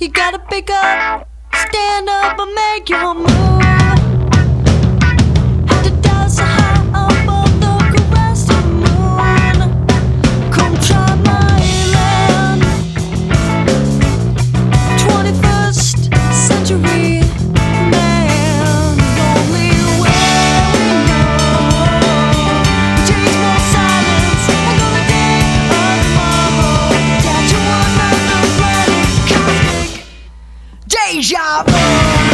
You gotta pick up, stand up and make your move. Deja Vu.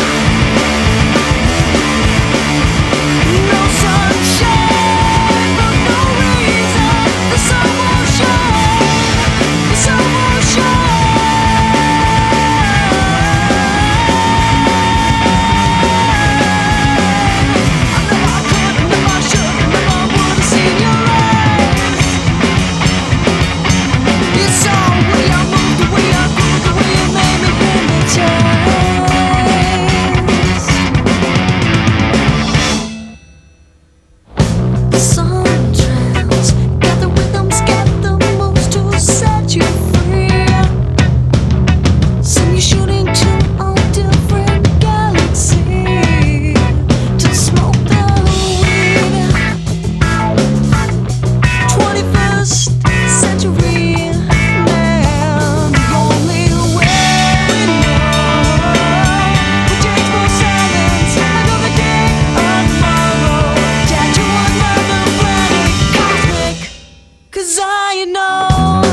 you know.